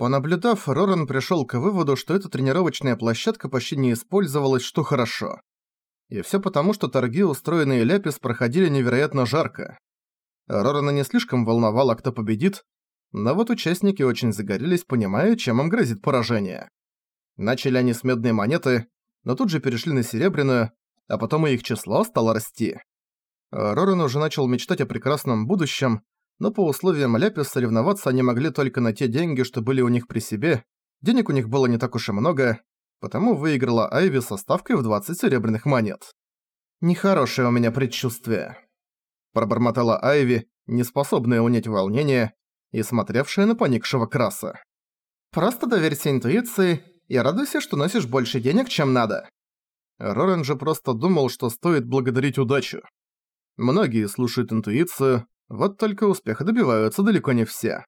Понаблюдав, Роран пришёл к выводу, что эта тренировочная площадка почти не использовалась, что хорошо. И всё потому, что торги, устроенные Ляпис, проходили невероятно жарко. Рорана не слишком волновало, кто победит, но вот участники очень загорелись, понимая, чем им грозит поражение. Начали они с медной монеты, но тут же перешли на серебряную, а потом и их число стало расти. Роран уже начал мечтать о прекрасном будущем, но по условиям Ляпис соревноваться они могли только на те деньги, что были у них при себе. Денег у них было не так уж и много, потому выиграла Айви со ставкой в 20 серебряных монет. «Нехорошее у меня предчувствие», – пробормотала Айви, неспособная унять волнение и смотревшая на поникшего Краса. «Просто доверься интуиции и радуйся, что носишь больше денег, чем надо». Рорен же просто думал, что стоит благодарить удачу. Многие слушают интуицию, вот только успеха добиваются далеко не все.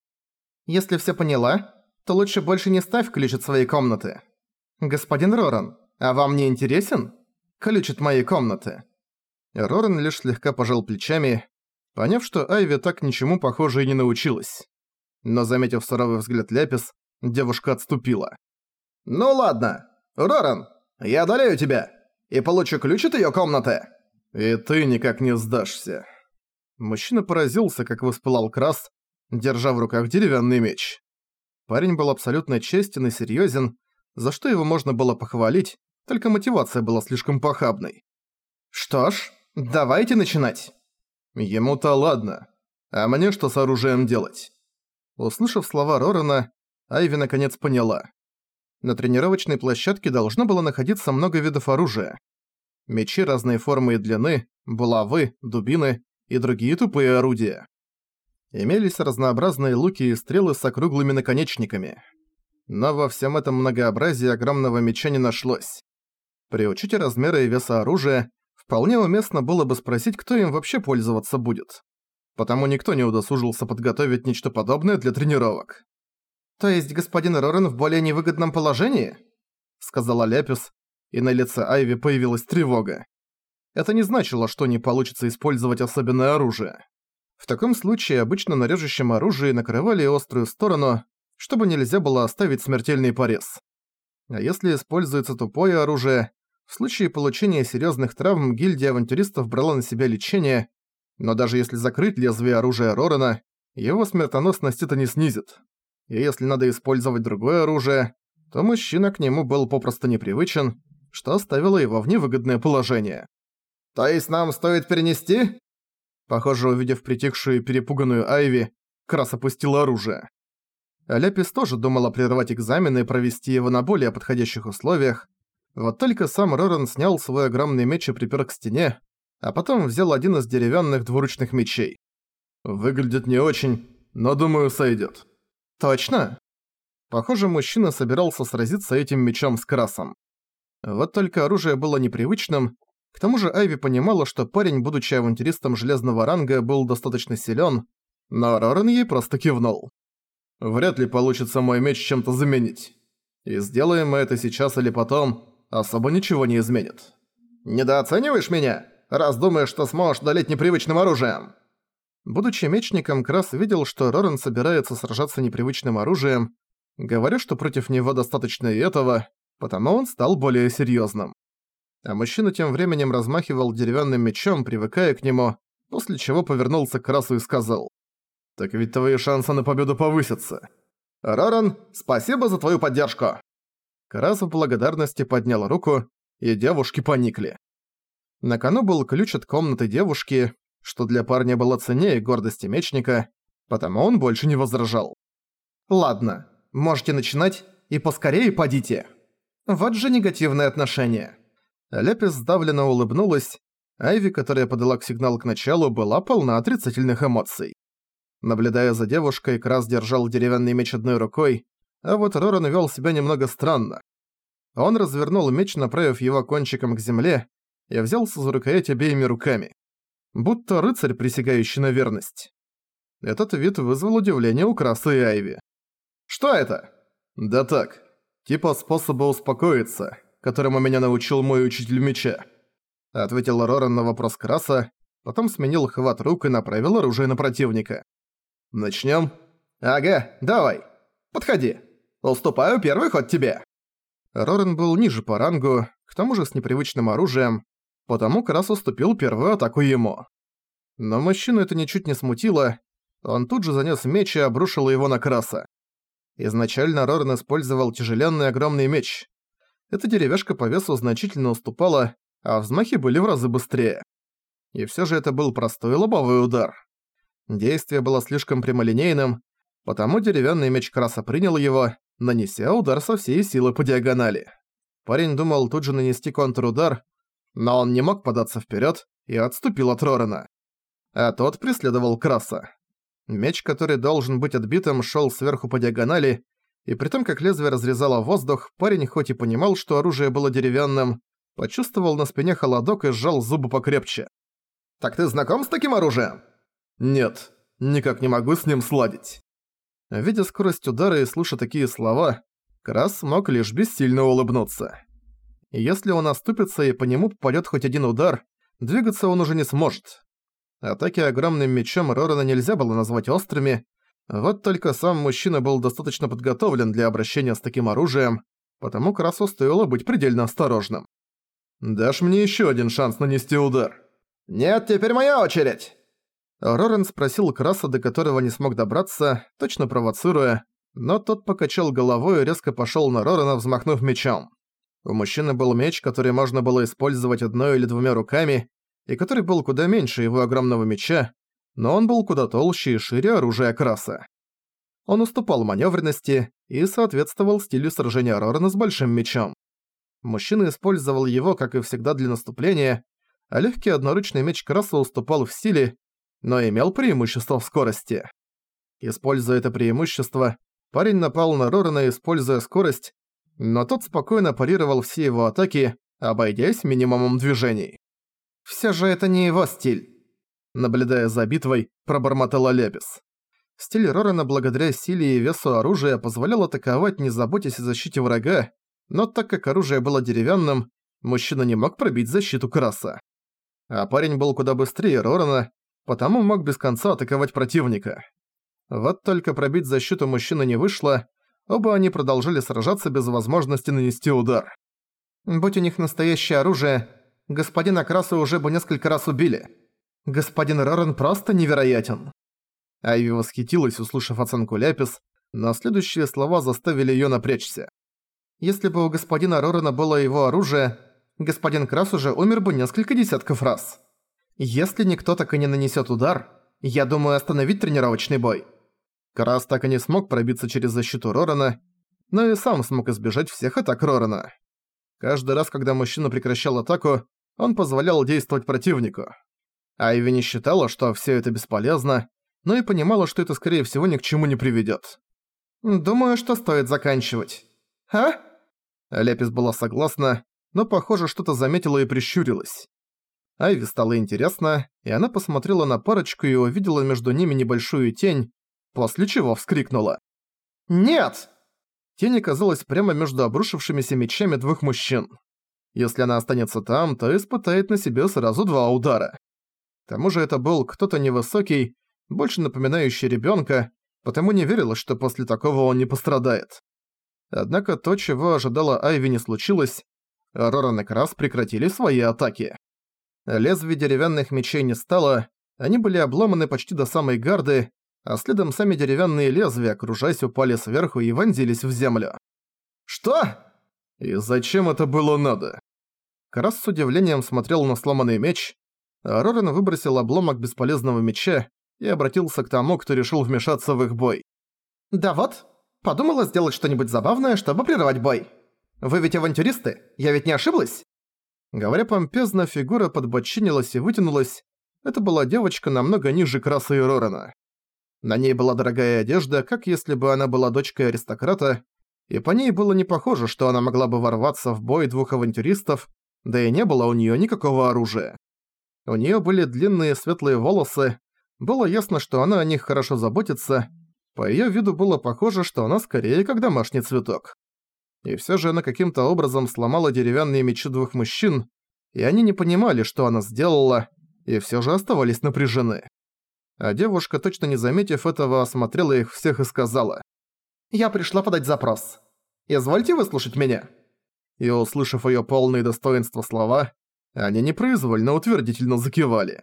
Если все поняла, то лучше больше не ставь ключ от своей комнаты. Господин Роран, а вам не интересен? Ключ от моей комнаты. Роран лишь слегка пожал плечами, поняв, что Айви так ничему похоже и не научилась. Но заметив суровый взгляд Ляпис, девушка отступила. «Ну ладно, Роран, я одолею тебя и получу ключ от её комнаты!» «И ты никак не сдашься». Мужчина поразился, как воспылал Крас, держа в руках деревянный меч. Парень был абсолютно честен и серьёзен, за что его можно было похвалить, только мотивация была слишком похабной. «Что ж, давайте начинать». Ему-то ладно. А мне что с оружием делать? Услышав слова Рорана, Айви наконец поняла. На тренировочной площадке должно было находиться много видов оружия. Мечи разной формы и длины, булавы, дубины и другие тупые орудия. Имелись разнообразные луки и стрелы с округлыми наконечниками. Но во всем этом многообразии огромного меча не нашлось. При учете размера и веса оружия, вполне уместно было бы спросить, кто им вообще пользоваться будет. Потому никто не удосужился подготовить нечто подобное для тренировок. «То есть господин Рорен в более невыгодном положении?» Сказала Лепис, и на лице Айви появилась тревога. Это не значило, что не получится использовать особенное оружие. В таком случае обычно на режущем оружии накрывали острую сторону, чтобы нельзя было оставить смертельный порез. А если используется тупое оружие, в случае получения серьезных травм гильдия авантюристов брала на себя лечение, но даже если закрыть лезвие оружия Рорана, его смертоносность это не снизит. И если надо использовать другое оружие, то мужчина к нему был попросту непривычен, что оставило его в невыгодное положение. «То есть нам стоит перенести?» Похоже, увидев притихшую и перепуганную Айви, Крас опустил оружие. Ляпис тоже думала прервать экзамен и провести его на более подходящих условиях, вот только сам Роран снял свой огромный меч и припер к стене, а потом взял один из деревянных двуручных мечей. «Выглядит не очень, но думаю, сойдет. «Точно?» Похоже, мужчина собирался сразиться этим мечом с Красом. Вот только оружие было непривычным, к тому же Айви понимала, что парень, будучи авантюристом железного ранга, был достаточно силен, но Рорен ей просто кивнул. «Вряд ли получится мой меч чем-то заменить. И сделаем мы это сейчас или потом, особо ничего не изменит». «Недооцениваешь меня, раз думаешь, что сможешь одолеть непривычным оружием?» Будучи мечником, Крас видел, что Рорен собирается сражаться непривычным оружием, говоря, что против него достаточно и этого, потому он стал более серьезным. А мужчина тем временем размахивал деревянным мечом, привыкая к нему, после чего повернулся к Красу и сказал. «Так ведь твои шансы на победу повысятся. Роран, спасибо за твою поддержку!» Крас в благодарности поднял руку, и девушки поникли. На кону был ключ от комнаты девушки, что для парня было ценнее гордости мечника, потому он больше не возражал. «Ладно, можете начинать, и поскорее подите!» Вот же негативное отношение. Лепис сдавленно улыбнулась. Айви, которая подала к сигналу к началу, была полна отрицательных эмоций. Наблюдая за девушкой, Крас держал деревянный меч одной рукой, а вот Роран вел себя немного странно. Он развернул меч, направив его кончиком к земле, и взялся за рукоять обеими руками. Будто рыцарь, присягающий на верность. Этот вид вызвал удивление у Краса и Айви. «Что это?» «Да так, типа способа успокоиться, которому меня научил мой учитель меча», ответил Роран на вопрос Краса, потом сменил хват рук и направил оружие на противника. «Начнём?» «Ага, давай. Подходи». Уступаю первый ход тебе!» Рорен был ниже по рангу, к тому же с непривычным оружием, потому Крас уступил первую атаку ему. Но мужчину это ничуть не смутило, он тут же занёс меч и обрушил его на Краса. Изначально Рорен использовал тяжеленный огромный меч. Эта деревяшка по весу значительно уступала, а взмахи были в разы быстрее. И всё же это был простой лобовой удар. Действие было слишком прямолинейным, потому деревянный меч Краса принял его, нанеся удар со всей силы по диагонали. Парень думал тут же нанести контрудар, но он не мог податься вперед и отступил от Рорена. А тот преследовал Краса. Меч, который должен быть отбитым, шел сверху по диагонали, и при том, как лезвие разрезало воздух, парень хоть и понимал, что оружие было деревянным, почувствовал на спине холодок и сжал зубы покрепче. «Так ты знаком с таким оружием?» «Нет, никак не могу с ним сладить». Видя скорость удара и слыша такие слова, Крас мог лишь бессильно улыбнуться. Если он оступится и по нему попадет хоть один удар, двигаться он уже не сможет. Атаки огромным мечом Рорана нельзя было назвать острыми, вот только сам мужчина был достаточно подготовлен для обращения с таким оружием, потому Красу стоило быть предельно осторожным. «Дашь мне еще один шанс нанести удар?» «Нет, теперь моя очередь!» Рорен спросил Краса, до которого не смог добраться, точно провоцируя, но тот покачал головой и резко пошёл на Рорена, взмахнув мечом. У мужчины был меч, который можно было использовать одной или двумя руками, и который был куда меньше его огромного меча, но он был куда толще и шире оружия Краса. Он уступал манёвренности и соответствовал стилю сражения Рорена с большим мечом. Мужчина использовал его, как и всегда, для наступления, а легкий одноручный меч Краса уступал в силе, но имел преимущество в скорости. Используя это преимущество, парень напал на Рорана, используя скорость, но тот спокойно парировал все его атаки, обойдясь минимумом движений. «Всё же это не его стиль», — наблюдая за битвой, пробормотала Лепис. Стиль Рорана благодаря силе и весу оружия позволял атаковать, не заботясь о защите врага, но так как оружие было деревянным, мужчина не мог пробить защиту Краса. А парень был куда быстрее Рорана, потому мог без конца атаковать противника. Вот только пробить защиту мужчины не вышло, оба они продолжили сражаться без возможности нанести удар. Будь у них настоящее оружие, господин Акрасу уже бы несколько раз убили. Господин Рорен просто невероятен. Айви восхитилась, услышав оценку Ляпис, но следующие слова заставили её напрячься. Если бы у господина Рорена было его оружие, господин Крас уже умер бы несколько десятков раз. Если никто так и не нанесет удар, я думаю остановить тренировочный бой. Крас так и не смог пробиться через защиту Рорана, но и сам смог избежать всех атак Рорана. Каждый раз, когда мужчина прекращал атаку, он позволял действовать противнику. Айви не считала, что все это бесполезно, но и понимала, что это скорее всего ни к чему не приведет. «Думаю, что стоит заканчивать». «А?» Лепис была согласна, но, похоже, что-то заметила и прищурилась. Айви стало интересно, и она посмотрела на парочку и увидела между ними небольшую тень, после чего вскрикнула. «Нет!» Тень оказалась прямо между обрушившимися мечами двух мужчин. Если она останется там, то испытает на себе сразу два удара. Тому же это был кто-то невысокий, больше напоминающий ребенка, потому не верилось, что после такого он не пострадает. Однако то, чего ожидала Айви, не случилось. Роран и Крас прекратили свои атаки. Лезвий деревянных мечей не стало, они были обломаны почти до самой гарды, а следом сами деревянные лезвия, кружась, упали сверху и вонзились в землю. «Что? И зачем это было надо?» Крас с удивлением смотрел на сломанный меч, Рорен выбросил обломок бесполезного меча и обратился к тому, кто решил вмешаться в их бой. «Да вот, подумала сделать что-нибудь забавное, чтобы прервать бой. Вы ведь авантюристы, я ведь не ошиблась?» Говоря помпезно, фигура подбочинилась и вытянулась. Это была девочка намного ниже Краса и Рорана. На ней была дорогая одежда, как если бы она была дочкой аристократа, и по ней было не похоже, что она могла бы ворваться в бой двух авантюристов, да и не было у неё никакого оружия. У неё были длинные светлые волосы, было ясно, что она о них хорошо заботится, по её виду было похоже, что она скорее как домашний цветок. И всё же она каким-то образом сломала деревянные мечи двух мужчин, и они не понимали, что она сделала, и всё же оставались напряжены. А девушка, точно не заметив этого, осмотрела их всех и сказала. Я пришла подать запрос. Извольте выслушать меня». И, услышав её полные достоинства слова, они непроизвольно утвердительно закивали.